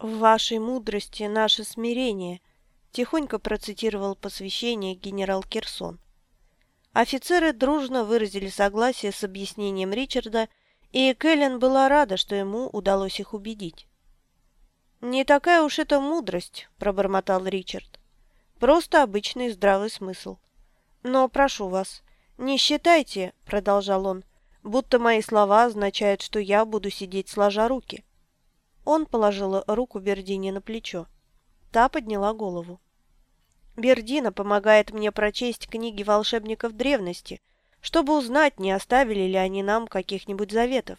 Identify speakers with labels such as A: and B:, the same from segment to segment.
A: «В вашей мудрости наше смирение», – тихонько процитировал посвящение генерал Кирсон. Офицеры дружно выразили согласие с объяснением Ричарда, и Кэлен была рада, что ему удалось их убедить. «Не такая уж это мудрость», – пробормотал Ричард. «Просто обычный здравый смысл. Но прошу вас, не считайте», – продолжал он, – «будто мои слова означают, что я буду сидеть сложа руки». Он положил руку Бердине на плечо. Та подняла голову. Бердина помогает мне прочесть книги волшебников древности, чтобы узнать, не оставили ли они нам каких-нибудь заветов.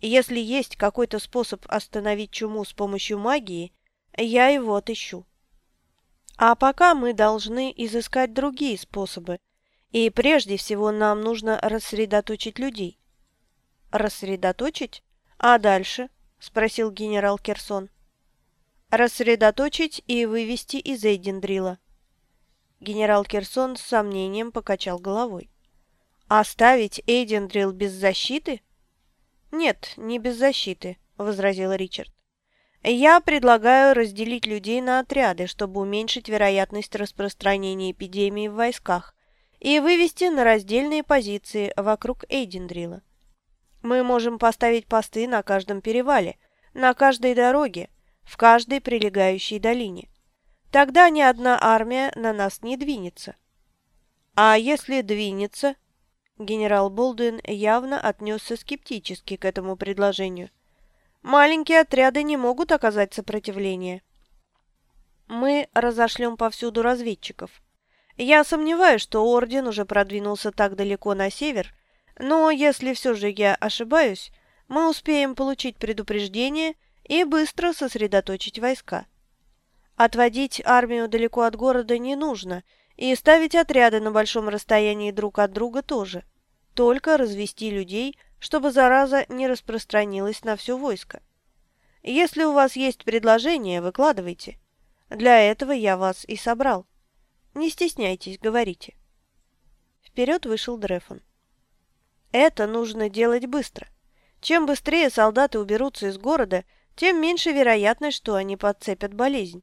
A: Если есть какой-то способ остановить чуму с помощью магии, я его отыщу. А пока мы должны изыскать другие способы, и прежде всего нам нужно рассредоточить людей. Рассредоточить? А дальше? – спросил генерал Керсон. «Рассредоточить и вывести из Эйдендрила». Генерал Керсон с сомнением покачал головой. «Оставить Эйдендрил без защиты?» «Нет, не без защиты», – возразил Ричард. «Я предлагаю разделить людей на отряды, чтобы уменьшить вероятность распространения эпидемии в войсках и вывести на раздельные позиции вокруг Эйдендрила. Мы можем поставить посты на каждом перевале, на каждой дороге, в каждой прилегающей долине. Тогда ни одна армия на нас не двинется. А если двинется? Генерал Болдуин явно отнесся скептически к этому предложению. Маленькие отряды не могут оказать сопротивление. Мы разошлем повсюду разведчиков. Я сомневаюсь, что Орден уже продвинулся так далеко на север, но если все же я ошибаюсь, мы успеем получить предупреждение и быстро сосредоточить войска. Отводить армию далеко от города не нужно, и ставить отряды на большом расстоянии друг от друга тоже. Только развести людей, чтобы зараза не распространилась на все войско. Если у вас есть предложение, выкладывайте. Для этого я вас и собрал. Не стесняйтесь, говорите. Вперед вышел Дрефон. Это нужно делать быстро. Чем быстрее солдаты уберутся из города, тем меньше вероятность, что они подцепят болезнь.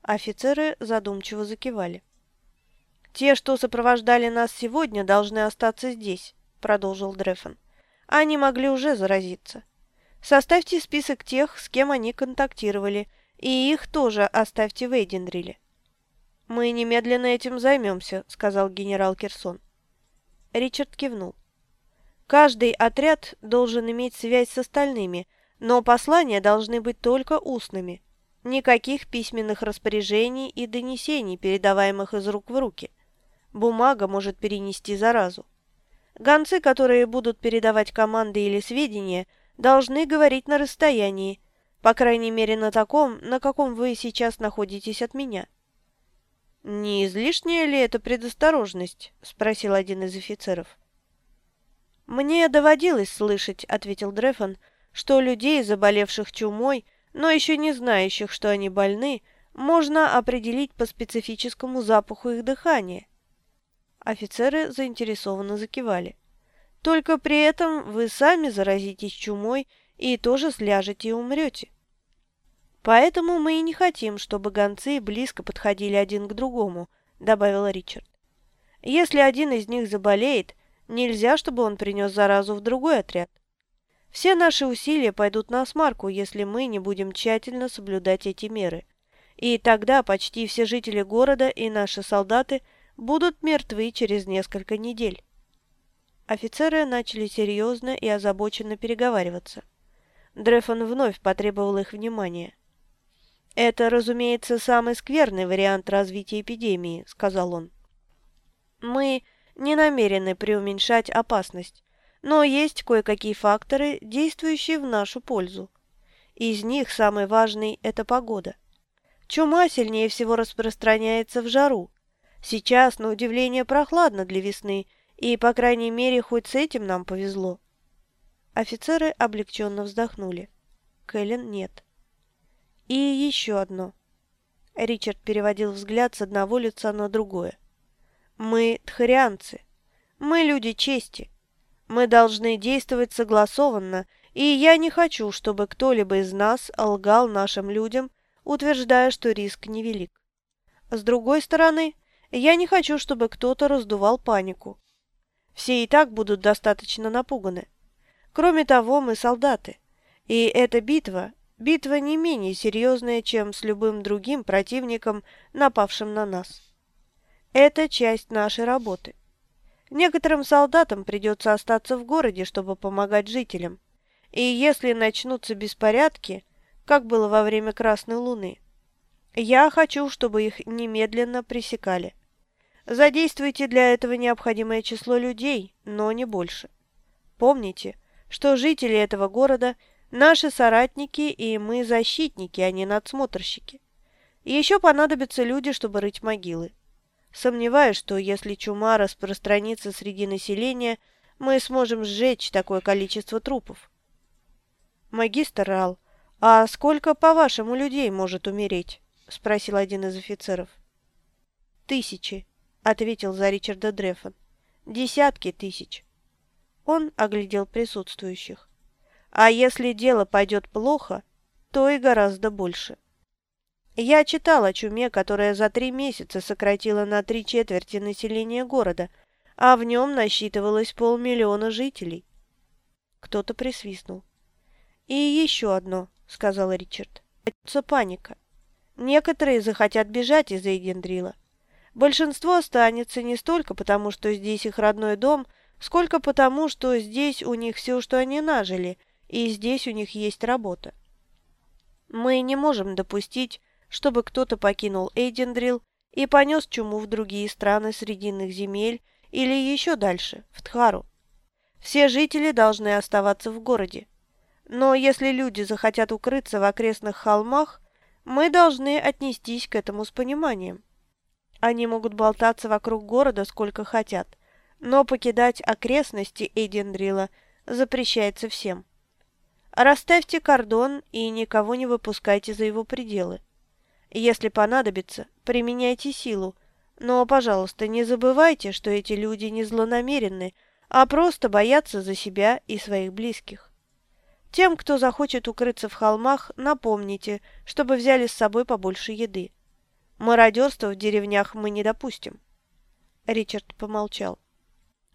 A: Офицеры задумчиво закивали. «Те, что сопровождали нас сегодня, должны остаться здесь», — продолжил Дрефон. «Они могли уже заразиться. Составьте список тех, с кем они контактировали, и их тоже оставьте в Эйдендриле». «Мы немедленно этим займемся», — сказал генерал Керсон. Ричард кивнул. Каждый отряд должен иметь связь с остальными, но послания должны быть только устными. Никаких письменных распоряжений и донесений, передаваемых из рук в руки. Бумага может перенести заразу. Гонцы, которые будут передавать команды или сведения, должны говорить на расстоянии, по крайней мере на таком, на каком вы сейчас находитесь от меня. «Не излишняя ли это предосторожность?» – спросил один из офицеров. «Мне доводилось слышать», — ответил Дрефон, «что людей, заболевших чумой, но еще не знающих, что они больны, можно определить по специфическому запаху их дыхания». Офицеры заинтересованно закивали. «Только при этом вы сами заразитесь чумой и тоже сляжете и умрете». «Поэтому мы и не хотим, чтобы гонцы близко подходили один к другому», — добавил Ричард. «Если один из них заболеет, Нельзя, чтобы он принес заразу в другой отряд. Все наши усилия пойдут на смарку, если мы не будем тщательно соблюдать эти меры. И тогда почти все жители города и наши солдаты будут мертвы через несколько недель. Офицеры начали серьезно и озабоченно переговариваться. Дрефон вновь потребовал их внимания. «Это, разумеется, самый скверный вариант развития эпидемии», — сказал он. «Мы не намерены преуменьшать опасность, но есть кое-какие факторы, действующие в нашу пользу. Из них самый важный – это погода. Чума сильнее всего распространяется в жару. Сейчас, на удивление, прохладно для весны, и, по крайней мере, хоть с этим нам повезло. Офицеры облегченно вздохнули. Кэлен нет. И еще одно. Ричард переводил взгляд с одного лица на другое. Мы тхарианцы. Мы люди чести. Мы должны действовать согласованно И я не хочу, чтобы кто-либо из нас лгал нашим людям, утверждая, что риск невелик. С другой стороны, я не хочу, чтобы кто-то раздувал панику. Все и так будут достаточно напуганы. Кроме того, мы солдаты. И эта битва – битва не менее серьезная, чем с любым другим противником, напавшим на нас. Это часть нашей работы. Некоторым солдатам придется остаться в городе, чтобы помогать жителям. И если начнутся беспорядки, как было во время Красной Луны, я хочу, чтобы их немедленно пресекали. Задействуйте для этого необходимое число людей, но не больше. Помните, что жители этого города – наши соратники и мы защитники, а не надсмотрщики. еще понадобятся люди, чтобы рыть могилы. Сомневаюсь, что если чума распространится среди населения, мы сможем сжечь такое количество трупов. Магистр Рал, а сколько, по-вашему, людей может умереть? Спросил один из офицеров. Тысячи, ответил за Ричарда Дрефон. Десятки тысяч. Он оглядел присутствующих. А если дело пойдет плохо, то и гораздо больше. Я читал о чуме, которая за три месяца сократила на три четверти населения города, а в нем насчитывалось полмиллиона жителей. Кто-то присвистнул. «И еще одно», — сказал Ричард. «Это паника. Некоторые захотят бежать из Эйдендрила. Большинство останется не столько потому, что здесь их родной дом, сколько потому, что здесь у них все, что они нажили, и здесь у них есть работа. Мы не можем допустить, чтобы кто-то покинул Эйдендрил и понес чуму в другие страны Срединных земель или еще дальше, в Тхару. Все жители должны оставаться в городе. Но если люди захотят укрыться в окрестных холмах, мы должны отнестись к этому с пониманием. Они могут болтаться вокруг города сколько хотят, но покидать окрестности Эйдендрила запрещается всем. Расставьте кордон и никого не выпускайте за его пределы. Если понадобится, применяйте силу, но, пожалуйста, не забывайте, что эти люди не злонамеренны, а просто боятся за себя и своих близких. Тем, кто захочет укрыться в холмах, напомните, чтобы взяли с собой побольше еды. Мародерства в деревнях мы не допустим. Ричард помолчал.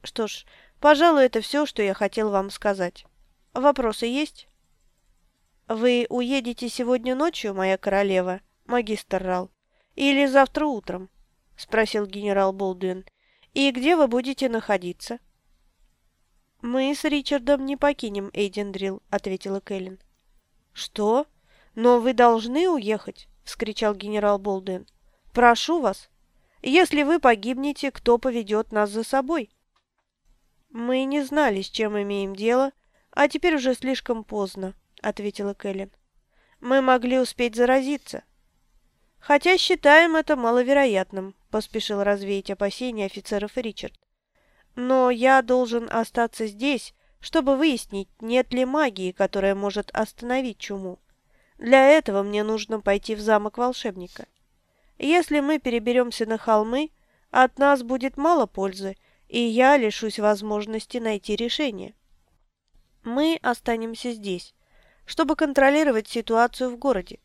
A: Что ж, пожалуй, это все, что я хотел вам сказать. Вопросы есть? Вы уедете сегодня ночью, моя королева? Магистр Рал? Или завтра утром?» – спросил генерал Болдуин. «И где вы будете находиться?» «Мы с Ричардом не покинем Эйдендрил», – ответила Кэлен. «Что? Но вы должны уехать!» – вскричал генерал Болдуин. «Прошу вас! Если вы погибнете, кто поведет нас за собой?» «Мы не знали, с чем имеем дело, а теперь уже слишком поздно», – ответила Кэлен. «Мы могли успеть заразиться, «Хотя считаем это маловероятным», – поспешил развеять опасения офицеров Ричард. «Но я должен остаться здесь, чтобы выяснить, нет ли магии, которая может остановить чуму. Для этого мне нужно пойти в замок волшебника. Если мы переберемся на холмы, от нас будет мало пользы, и я лишусь возможности найти решение. Мы останемся здесь, чтобы контролировать ситуацию в городе.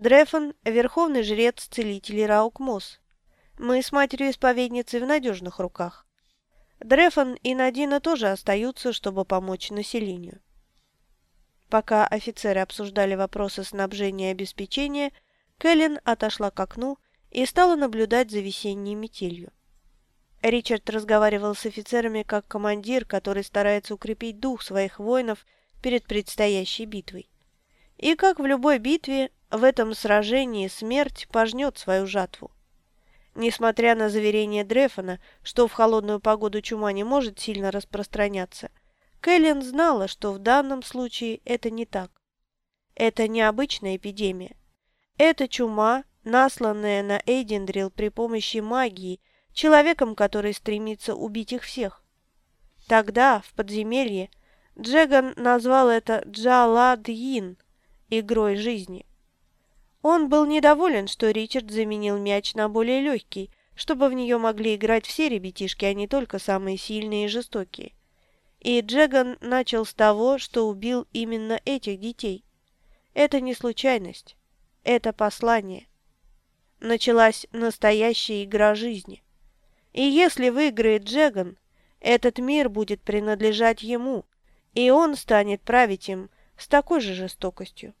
A: Дрефон – верховный жрец целителей Раукмос. Мы с матерью-исповедницей в надежных руках. Дрефон и Надина тоже остаются, чтобы помочь населению. Пока офицеры обсуждали вопросы снабжения и обеспечения, Кэлен отошла к окну и стала наблюдать за весенней метелью. Ричард разговаривал с офицерами как командир, который старается укрепить дух своих воинов перед предстоящей битвой. И как в любой битве, в этом сражении смерть пожнет свою жатву. Несмотря на заверение Дрефона, что в холодную погоду чума не может сильно распространяться, Кэлен знала, что в данном случае это не так. Это необычная эпидемия. Это чума, насланная на Эйдендрил при помощи магии, человеком, который стремится убить их всех. Тогда, в подземелье, Джеган назвал это Джаладьин – игрой жизни. Он был недоволен, что Ричард заменил мяч на более легкий, чтобы в нее могли играть все ребятишки, а не только самые сильные и жестокие. И Джеган начал с того, что убил именно этих детей. Это не случайность. Это послание. Началась настоящая игра жизни. И если выиграет Джеган, этот мир будет принадлежать ему, и он станет править им с такой же жестокостью.